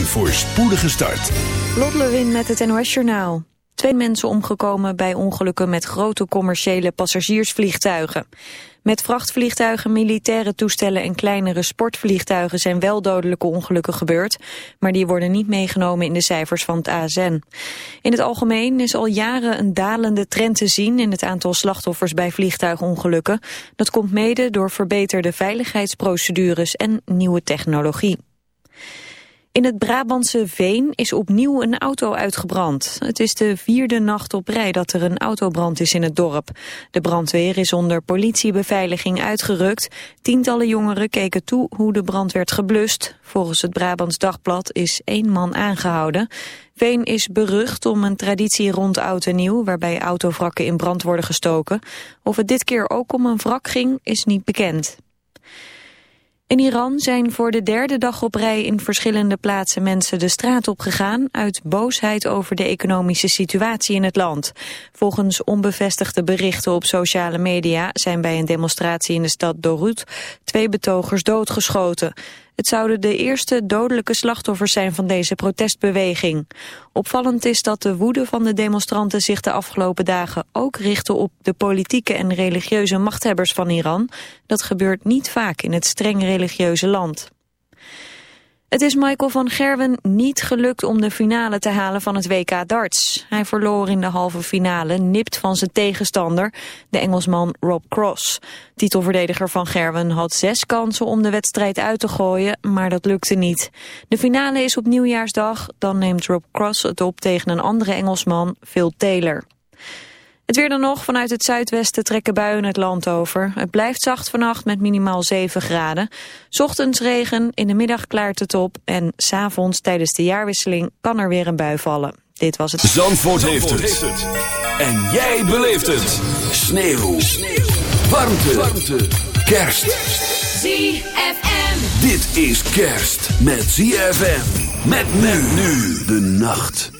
Een voorspoedige start. Lot Lewin met het NOS Journaal. Twee mensen omgekomen bij ongelukken met grote commerciële passagiersvliegtuigen. Met vrachtvliegtuigen, militaire toestellen en kleinere sportvliegtuigen zijn wel dodelijke ongelukken gebeurd, maar die worden niet meegenomen in de cijfers van het ASN. In het algemeen is al jaren een dalende trend te zien in het aantal slachtoffers bij vliegtuigongelukken. Dat komt mede door verbeterde veiligheidsprocedures en nieuwe technologie. In het Brabantse Veen is opnieuw een auto uitgebrand. Het is de vierde nacht op rij dat er een autobrand is in het dorp. De brandweer is onder politiebeveiliging uitgerukt. Tientallen jongeren keken toe hoe de brand werd geblust. Volgens het Brabants Dagblad is één man aangehouden. Veen is berucht om een traditie rond oud en nieuw... waarbij autovrakken in brand worden gestoken. Of het dit keer ook om een wrak ging, is niet bekend. In Iran zijn voor de derde dag op rij in verschillende plaatsen mensen de straat op gegaan uit boosheid over de economische situatie in het land. Volgens onbevestigde berichten op sociale media zijn bij een demonstratie in de stad Dorut twee betogers doodgeschoten. Het zouden de eerste dodelijke slachtoffers zijn van deze protestbeweging. Opvallend is dat de woede van de demonstranten zich de afgelopen dagen ook richtte op de politieke en religieuze machthebbers van Iran. Dat gebeurt niet vaak in het streng religieuze land. Het is Michael van Gerwen niet gelukt om de finale te halen van het WK darts. Hij verloor in de halve finale, nipt van zijn tegenstander, de Engelsman Rob Cross. Titelverdediger van Gerwen had zes kansen om de wedstrijd uit te gooien, maar dat lukte niet. De finale is op nieuwjaarsdag, dan neemt Rob Cross het op tegen een andere Engelsman, Phil Taylor. Het weer dan nog. Vanuit het zuidwesten trekken buien het land over. Het blijft zacht vannacht met minimaal 7 graden. Ochtends regen, in de middag klaart het op. En s'avonds tijdens de jaarwisseling kan er weer een bui vallen. Dit was het... Zandvoort, heeft, het. En jij beleeft het. Sneeuw. Sneeuw. Warmte. Warmte. Kerst. ZFM. Dit is kerst met ZFM. Met men nu de nacht.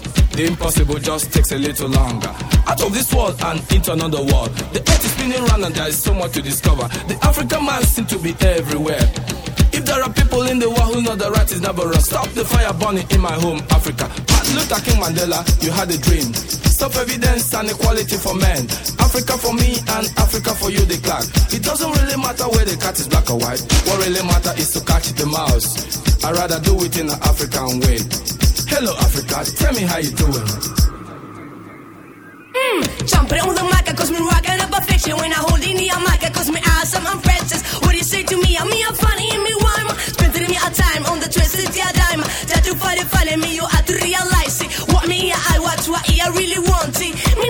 The impossible just takes a little longer. Out of this world and into another world. The earth is spinning round and there is so much to discover. The African man seems to be everywhere. If there are people in the world who know the right is never wrong, stop the fire burning in my home, Africa. Martin Luther King Mandela, you had a dream. Stop evidence and equality for men. Africa for me and Africa for you, the clan. It doesn't really matter where the cat is black or white. What really matters is to catch the mouse. I'd rather do it in an African way. Hello, Africa, tell me how you doing. Hmm, jumping on the mic, cause me rocking up a fiction when I hold in the mic, cause me awesome, I'm princess. What do you say to me? I'm me, I'm funny, and me rhyme. Spending me a time on the twisted yeah dime. Try to find it, funny me, you have to realize I really want it. Me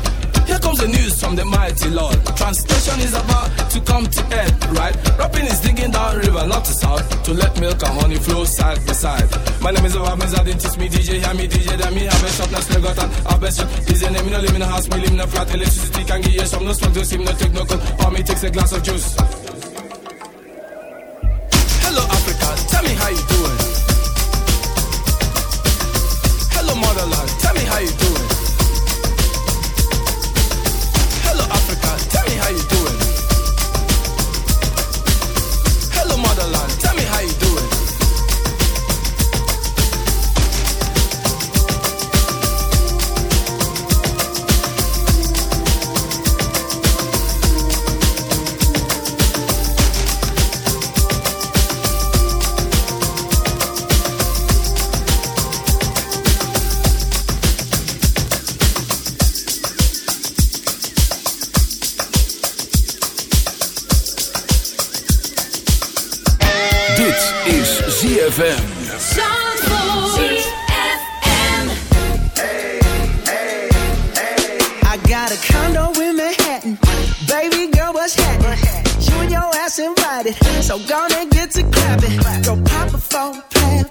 Here comes the news from the mighty Lord. Translation is about to come to end, right? Rapping is digging down river a lot to south to let milk and honey flow side by side. My name is Obab Mizadin, teach me DJ, hear me DJ, then me have a shop, now still got an have best shop. DJ name, me no in a house, me live in a flat, electricity can give you some, no smoke, don't seem no take no cold, or me takes a glass of juice. Baby girl, what's happening? You and your ass invited. So gonna get to clapping. Go pop a plan.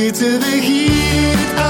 En dan zitten we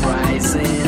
rising.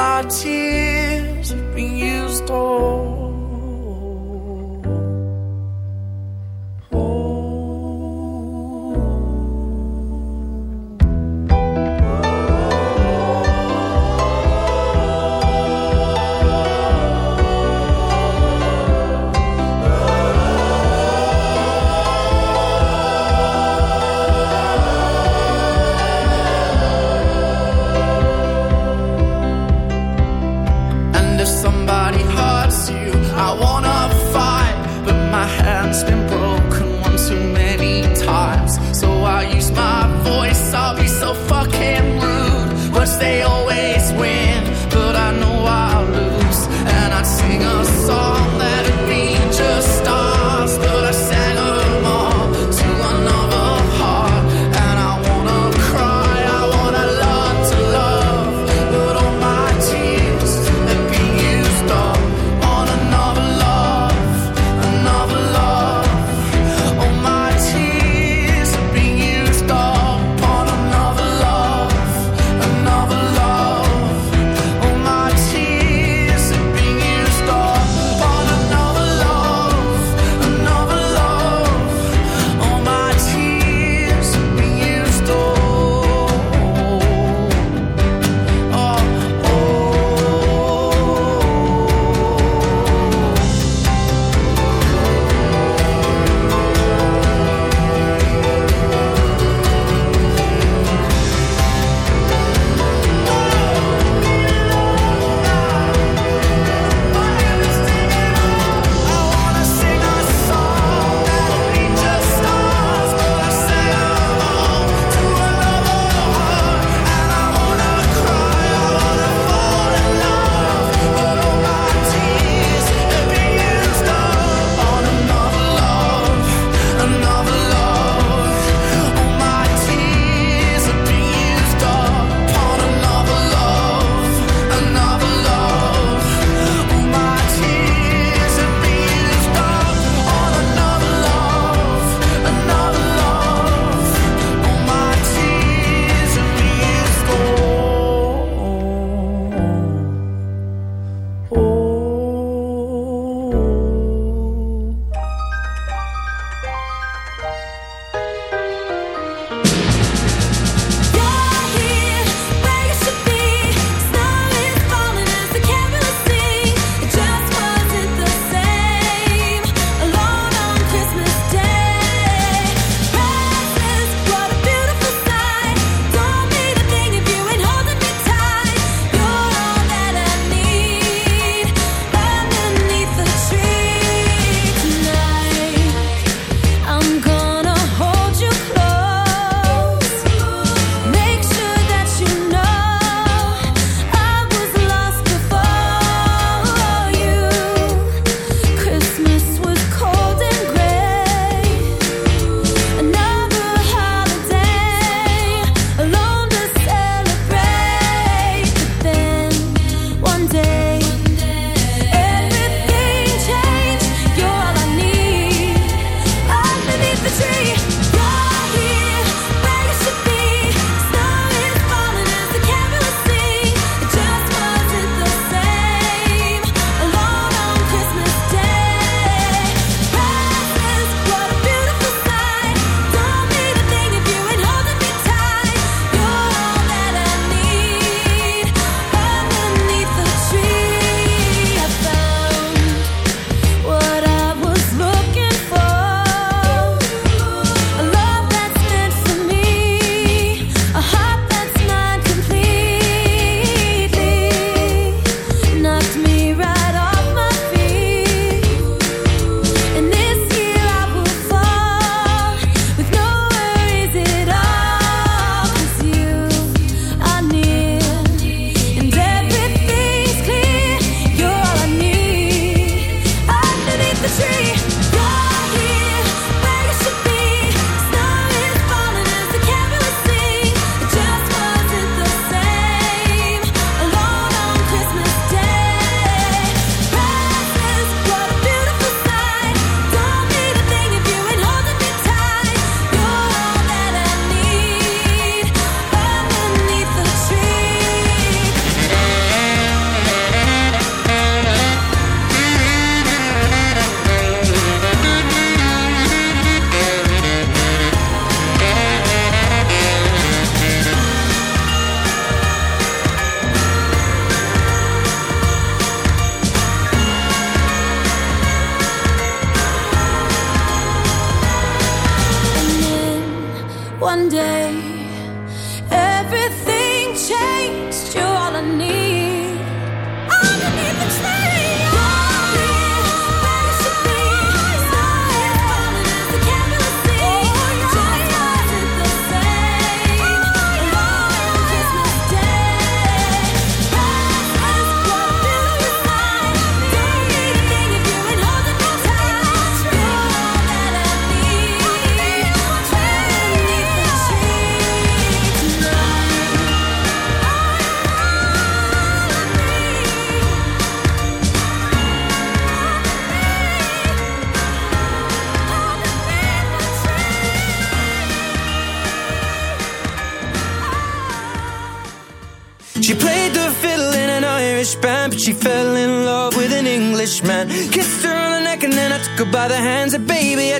my tears.